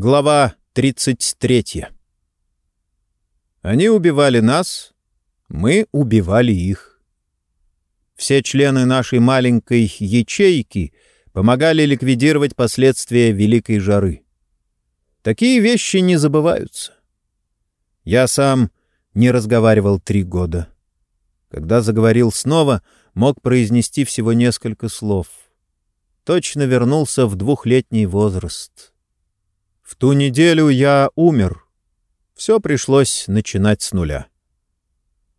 Глава 33. Они убивали нас, мы убивали их. Все члены нашей маленькой ячейки помогали ликвидировать последствия Великой жары. Такие вещи не забываются. Я сам не разговаривал три года. Когда заговорил снова, мог произнести всего несколько слов. Точно вернулся в двухлетний возраст. В ту неделю я умер. Все пришлось начинать с нуля.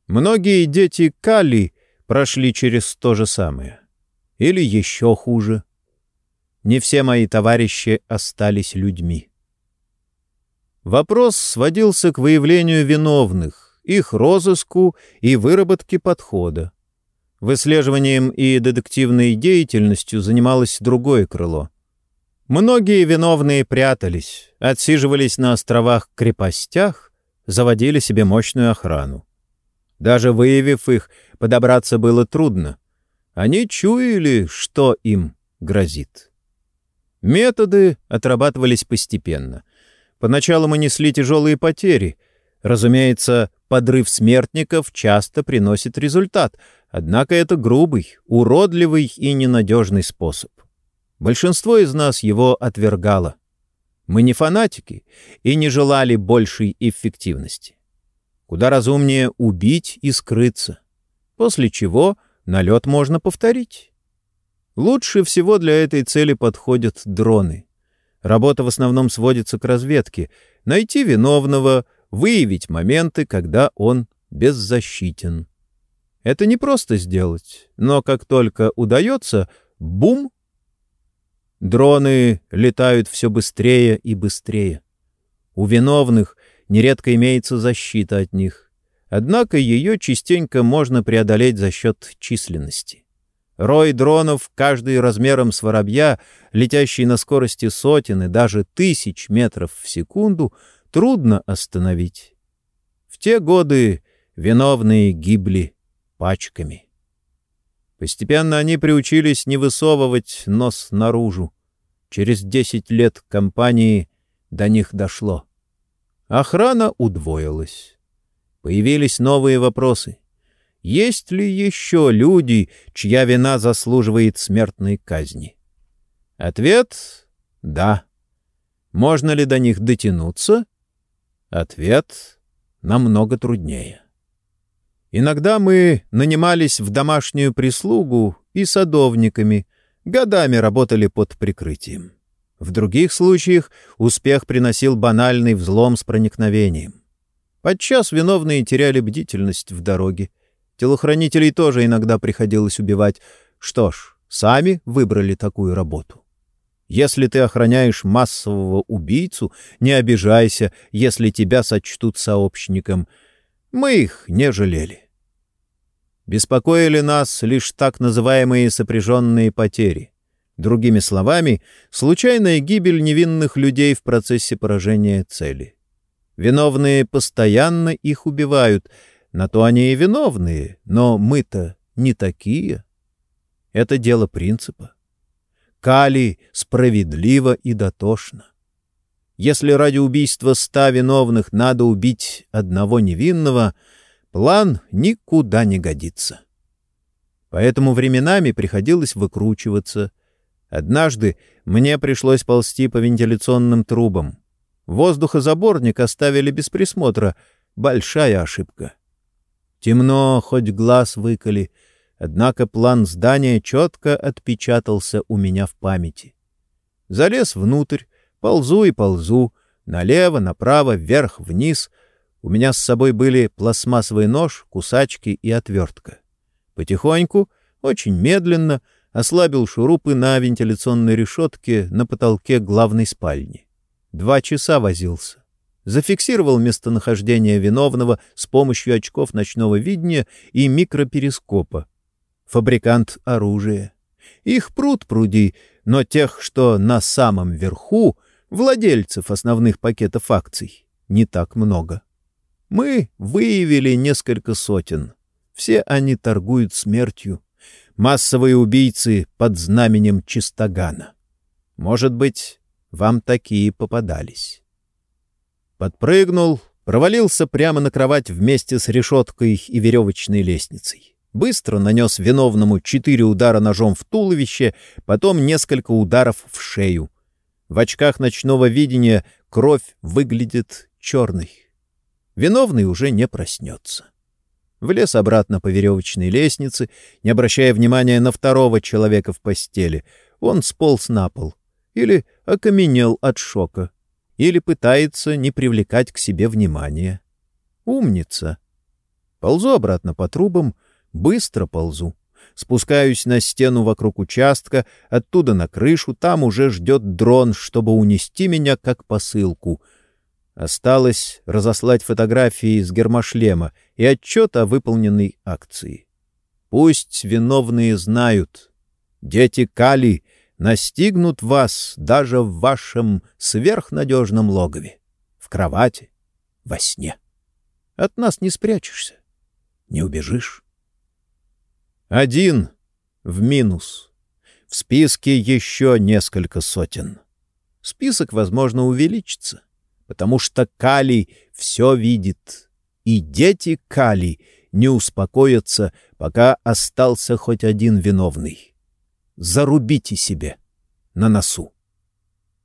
Многие дети Кали прошли через то же самое. Или еще хуже. Не все мои товарищи остались людьми. Вопрос сводился к выявлению виновных, их розыску и выработке подхода. Выслеживанием и детективной деятельностью занималось другое крыло — Многие виновные прятались, отсиживались на островах-крепостях, заводили себе мощную охрану. Даже выявив их, подобраться было трудно. Они чуяли, что им грозит. Методы отрабатывались постепенно. Поначалу мы несли тяжелые потери. Разумеется, подрыв смертников часто приносит результат, однако это грубый, уродливый и ненадежный способ. Большинство из нас его отвергало. Мы не фанатики и не желали большей эффективности. Куда разумнее убить и скрыться, после чего налет можно повторить. Лучше всего для этой цели подходят дроны. Работа в основном сводится к разведке. Найти виновного, выявить моменты, когда он беззащитен. Это не просто сделать, но как только удается, бум, Дроны летают все быстрее и быстрее. У виновных нередко имеется защита от них. Однако ее частенько можно преодолеть за счет численности. Рой дронов, каждый размером с воробья, летящий на скорости сотен и даже тысяч метров в секунду, трудно остановить. В те годы виновные гибли пачками. Постепенно они приучились не высовывать нос наружу. Через десять лет компании до них дошло. Охрана удвоилась. Появились новые вопросы. Есть ли еще люди, чья вина заслуживает смертной казни? Ответ — да. Можно ли до них дотянуться? Ответ — намного труднее. Иногда мы нанимались в домашнюю прислугу и садовниками, годами работали под прикрытием. В других случаях успех приносил банальный взлом с проникновением. Подчас виновные теряли бдительность в дороге. Телохранителей тоже иногда приходилось убивать. Что ж, сами выбрали такую работу. Если ты охраняешь массового убийцу, не обижайся, если тебя сочтут сообщником. Мы их не жалели. Беспокоили нас лишь так называемые сопряженные потери. Другими словами, случайная гибель невинных людей в процессе поражения цели. Виновные постоянно их убивают, на то они и виновные, но мы-то не такие. Это дело принципа. Кали справедливо и дотошно. Если ради убийства ста виновных надо убить одного невинного — план никуда не годится. Поэтому временами приходилось выкручиваться. Однажды мне пришлось ползти по вентиляционным трубам. Воздухозаборник оставили без присмотра. Большая ошибка. Темно, хоть глаз выколи, однако план здания четко отпечатался у меня в памяти. Залез внутрь, ползу и ползу, налево, направо, вверх, вниз — у меня с собой были пластмассовый нож, кусачки и отвертка. Потихоньку, очень медленно, ослабил шурупы на вентиляционной решетке на потолке главной спальни. Два часа возился. Зафиксировал местонахождение виновного с помощью очков ночного видения и микроперископа. Фабрикант оружия. Их пруд пруди, но тех, что на самом верху, владельцев основных пакетов акций, не так много. Мы выявили несколько сотен. Все они торгуют смертью. Массовые убийцы под знаменем Чистогана. Может быть, Вам такие попадались. Подпрыгнул, провалился прямо на кровать вместе с решеткой и веревочной лестницей. Быстро нанес виновному четыре удара ножом в туловище, потом несколько ударов в шею. В очках ночного видения кровь выглядит черной. Виновный уже не проснется. Влез обратно по веревочной лестнице, не обращая внимания на второго человека в постели. Он сполз на пол. Или окаменел от шока. Или пытается не привлекать к себе внимания. Умница. Ползу обратно по трубам — Быстро ползу. Спускаюсь на стену вокруг участка, оттуда на крышу, там уже ждет дрон, чтобы унести меня как посылку. Осталось разослать фотографии из гермошлема и отчет о выполненной акции. Пусть виновные знают. Дети Кали настигнут вас даже в вашем сверхнадежном логове, в кровати, во сне. От нас не спрячешься, не убежишь. Один в минус. В списке еще несколько сотен. Список, возможно, увеличится, потому что Калий все видит, и дети Кали не успокоятся, пока остался хоть один виновный. Зарубите себе на носу.